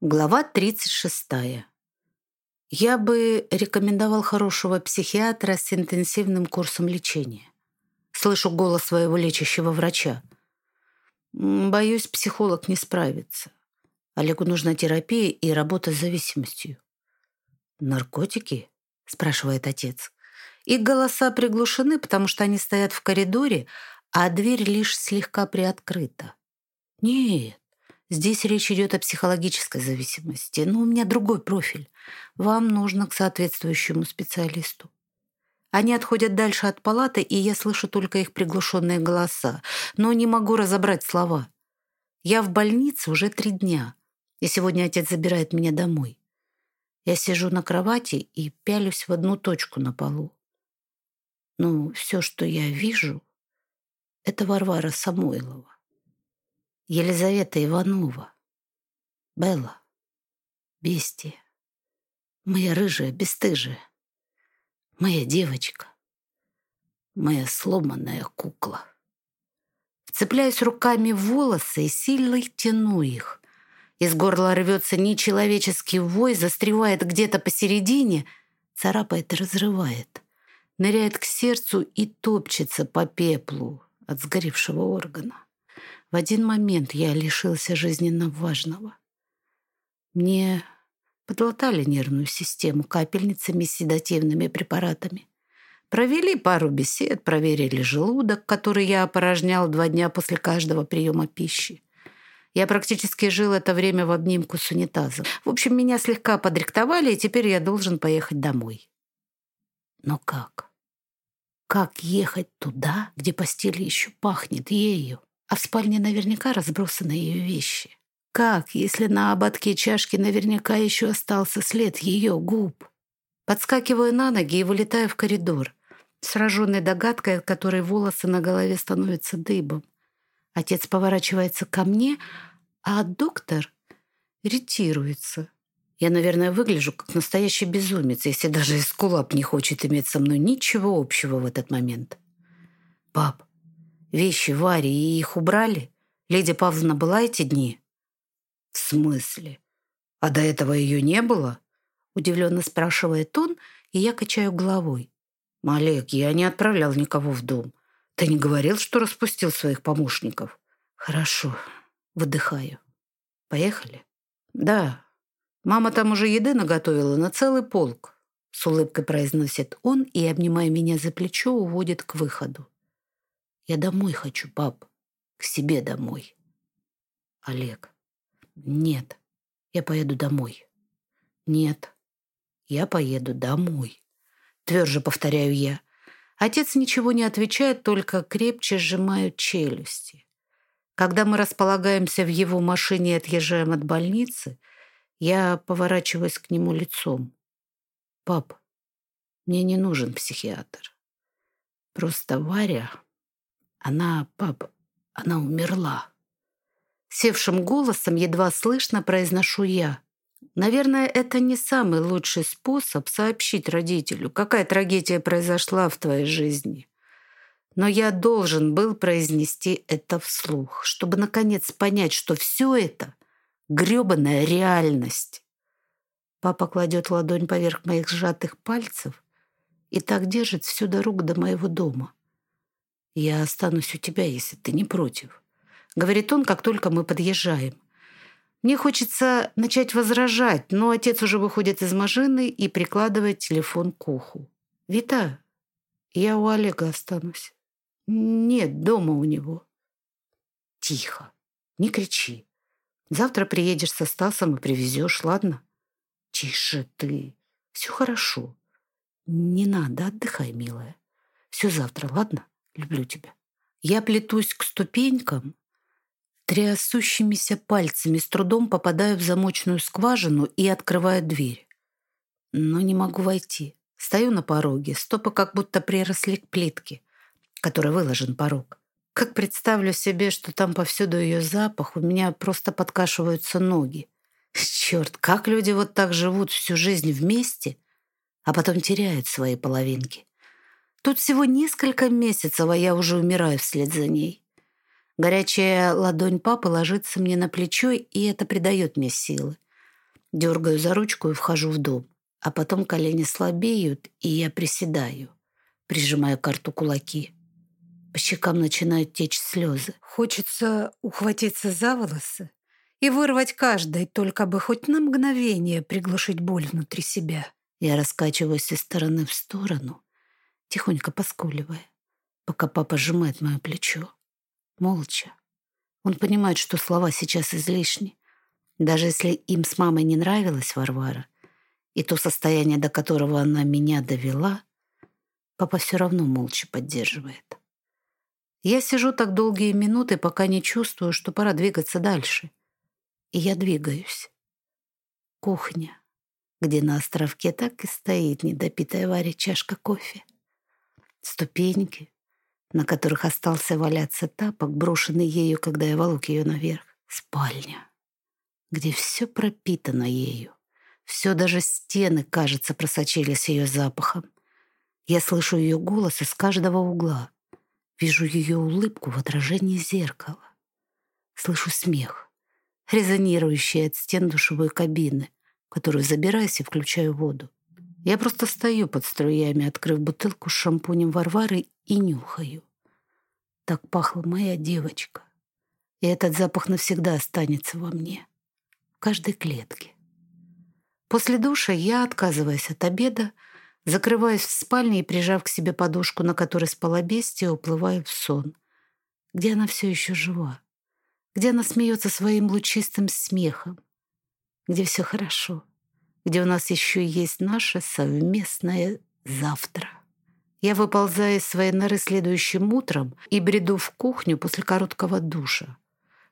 Глава 36. Я бы рекомендовал хорошего психиатра с интенсивным курсом лечения. Слышу голос своего лечащего врача. Боюсь, психолог не справится. Олегу нужна терапия и работа с зависимостью. «Наркотики?» – спрашивает отец. Их голоса приглушены, потому что они стоят в коридоре, а дверь лишь слегка приоткрыта. «Нет, Здесь речь идет о психологической зависимости, но у меня другой профиль. Вам нужно к соответствующему специалисту. Они отходят дальше от палаты, и я слышу только их приглушенные голоса, но не могу разобрать слова. Я в больнице уже три дня, и сегодня отец забирает меня домой. Я сижу на кровати и пялюсь в одну точку на полу. Ну, все, что я вижу, это Варвара Самойлова. Елизавета Иванова. Белла. Бестия. Моя рыжая, бесстыжая. Моя девочка. Моя сломанная кукла. Вцепляюсь руками в волосы и сильно тяну их. Из горла рвется нечеловеческий вой, застревает где-то посередине, царапает и разрывает. Ныряет к сердцу и топчется по пеплу от сгоревшего органа. В один момент я лишился жизненно важного. Мне подлатали нервную систему капельницами с седативными препаратами. Провели пару бесед, проверили желудок, который я опорожнял два дня после каждого приема пищи. Я практически жил это время в обнимку с унитазом. В общем, меня слегка подрихтовали, и теперь я должен поехать домой. Но как? Как ехать туда, где постель еще пахнет ею? А в спальне наверняка разбросаны ее вещи. Как, если на ободке чашки наверняка еще остался след ее губ? Подскакиваю на ноги и вылетаю в коридор, сраженный догадкой, от которой волосы на голове становятся дыбом. Отец поворачивается ко мне, а доктор ретируется. Я, наверное, выгляжу как настоящий безумец, если даже Эскулап не хочет иметь со мной ничего общего в этот момент. «Пап, Вещи Вари и их убрали? Леди Павловна была эти дни? В смысле? А до этого ее не было? Удивленно спрашивает он, и я качаю головой. Малек, я не отправлял никого в дом. Ты не говорил, что распустил своих помощников? Хорошо, выдыхаю. Поехали? Да. Мама там уже еды наготовила на целый полк. С улыбкой произносит он и, обнимая меня за плечо, уводит к выходу. Я домой хочу, пап. К себе домой. Олег. Нет, я поеду домой. Нет, я поеду домой. Тверже повторяю я. Отец ничего не отвечает, только крепче сжимают челюсти. Когда мы располагаемся в его машине и отъезжаем от больницы, я поворачиваюсь к нему лицом. «Пап, мне не нужен психиатр. Просто Варя она, пап, она умерла. Севшим голосом едва слышно произношу я. Наверное, это не самый лучший способ сообщить родителю, какая трагедия произошла в твоей жизни. Но я должен был произнести это вслух, чтобы наконец понять, что все это — грёбаная реальность. Папа кладет ладонь поверх моих сжатых пальцев и так держит всю дорогу до моего дома. «Я останусь у тебя, если ты не против», — говорит он, как только мы подъезжаем. Мне хочется начать возражать, но отец уже выходит из машины и прикладывает телефон к уху. «Вита, я у Олега останусь». «Нет, дома у него». «Тихо, не кричи. Завтра приедешь со Стасом и привезешь, ладно?» «Тише ты, все хорошо. Не надо, отдыхай, милая. Все завтра, ладно?» Люблю тебя. Я плетусь к ступенькам, трясущимися пальцами с трудом попадаю в замочную скважину и открываю дверь. Но не могу войти. Стою на пороге, стопы как будто приросли к плитке, которой выложен порог. Как представлю себе, что там повсюду ее запах, у меня просто подкашиваются ноги. Черт, как люди вот так живут всю жизнь вместе, а потом теряют свои половинки. Тут всего несколько месяцев, а я уже умираю вслед за ней. Горячая ладонь папы ложится мне на плечо, и это придает мне силы. Дергаю за ручку и вхожу в дом. А потом колени слабеют, и я приседаю, прижимая к рту кулаки. По щекам начинают течь слезы. Хочется ухватиться за волосы и вырвать каждой, только бы хоть на мгновение приглушить боль внутри себя. Я раскачиваюсь из стороны в сторону, тихонько поскуливая, пока папа сжимает мое плечо. Молча. Он понимает, что слова сейчас излишни. Даже если им с мамой не нравилась Варвара, и то состояние, до которого она меня довела, папа все равно молча поддерживает. Я сижу так долгие минуты, пока не чувствую, что пора двигаться дальше. И я двигаюсь. Кухня, где на островке так и стоит недопитая Варя чашка кофе. Ступеньки, на которых остался валяться тапок, брошенный ею, когда я волок ее наверх. Спальня, где все пропитано ею. Все, даже стены, кажется, просочились ее запахом. Я слышу ее голос из каждого угла. Вижу ее улыбку в отражении зеркала. Слышу смех, резонирующий от стен душевой кабины, в которую забираюсь и включаю воду. Я просто стою под струями, открыв бутылку с шампунем Варвары и нюхаю. Так пахла моя девочка. И этот запах навсегда останется во мне. В каждой клетке. После душа я, отказываясь от обеда, Закрываюсь в спальне и, прижав к себе подушку, на которой спала бестия, уплываю в сон. Где она все еще жива? Где она смеется своим лучистым смехом? Где все хорошо? Где у нас еще есть наше совместное завтра? Я выползаю из своей норы следующим утром и бреду в кухню после короткого душа.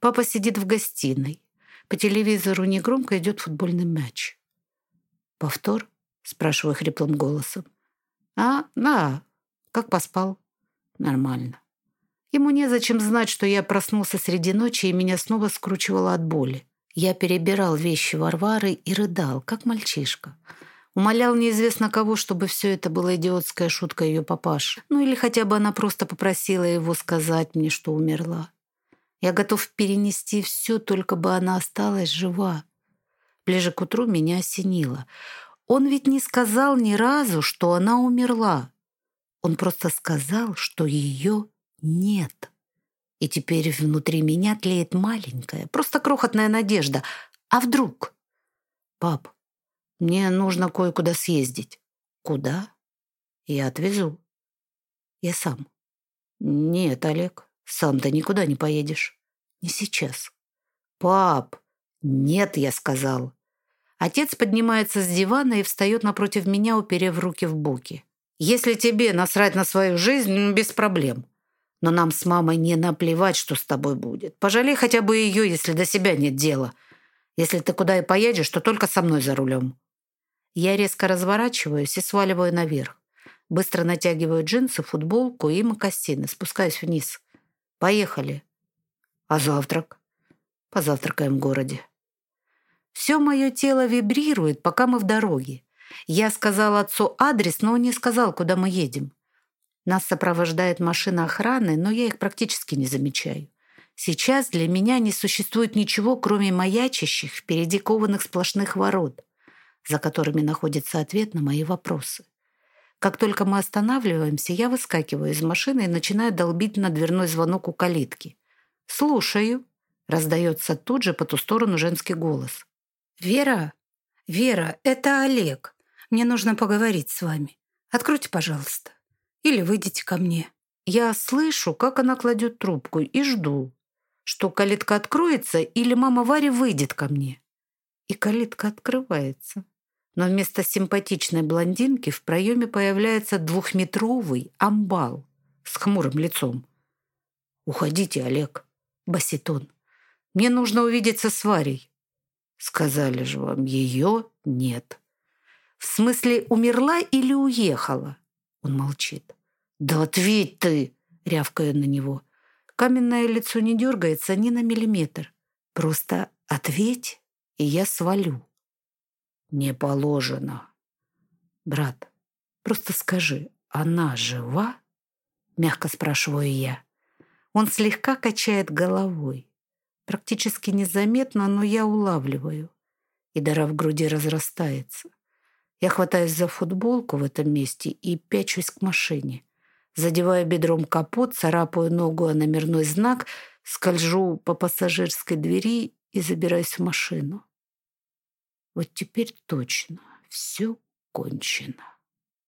Папа сидит в гостиной. По телевизору негромко идет футбольный матч. Повтор Спрашиваю хриплым голосом. «А, да. Как поспал?» «Нормально». Ему незачем знать, что я проснулся среди ночи, и меня снова скручивало от боли. Я перебирал вещи Варвары и рыдал, как мальчишка. Умолял неизвестно кого, чтобы все это была идиотская шутка ее папаши. Ну или хотя бы она просто попросила его сказать мне, что умерла. Я готов перенести все, только бы она осталась жива. Ближе к утру меня осенило. Он ведь не сказал ни разу, что она умерла. Он просто сказал, что ее нет. И теперь внутри меня тлеет маленькая, просто крохотная надежда. А вдруг? Пап, мне нужно кое-куда съездить. Куда? Я отвезу. Я сам. Нет, Олег, сам ты никуда не поедешь. Не сейчас. Пап, нет, я сказал. Отец поднимается с дивана и встает напротив меня, уперев руки в боки. «Если тебе насрать на свою жизнь, без проблем. Но нам с мамой не наплевать, что с тобой будет. Пожалей хотя бы ее, если до себя нет дела. Если ты куда и поедешь, то только со мной за рулем». Я резко разворачиваюсь и сваливаю наверх. Быстро натягиваю джинсы, футболку и мокасины, спускаюсь вниз. «Поехали». «А завтрак?» «Позавтракаем в городе». Все мое тело вибрирует, пока мы в дороге. Я сказал отцу адрес, но он не сказал, куда мы едем. Нас сопровождает машина охраны, но я их практически не замечаю. Сейчас для меня не существует ничего, кроме маячащих впереди кованых сплошных ворот, за которыми находится ответ на мои вопросы. Как только мы останавливаемся, я выскакиваю из машины и начинаю долбить на дверной звонок у калитки. «Слушаю», — раздается тут же по ту сторону женский голос. «Вера? Вера, это Олег. Мне нужно поговорить с вами. Откройте, пожалуйста. Или выйдите ко мне». Я слышу, как она кладет трубку и жду, что калитка откроется или мама Варя выйдет ко мне. И калитка открывается. Но вместо симпатичной блондинки в проеме появляется двухметровый амбал с хмурым лицом. «Уходите, Олег», — басит он. «Мне нужно увидеться с Варей». Сказали же вам, ее нет. В смысле, умерла или уехала? Он молчит. Да ответь ты, рявкаю на него. Каменное лицо не дергается ни на миллиметр. Просто ответь, и я свалю. Не положено. Брат, просто скажи, она жива? Мягко спрашиваю я. Он слегка качает головой. Практически незаметно, но я улавливаю. и дыра в груди разрастается. Я хватаюсь за футболку в этом месте и пячусь к машине. Задеваю бедром капот, царапаю ногу о номерной знак, скольжу по пассажирской двери и забираюсь в машину. Вот теперь точно все кончено.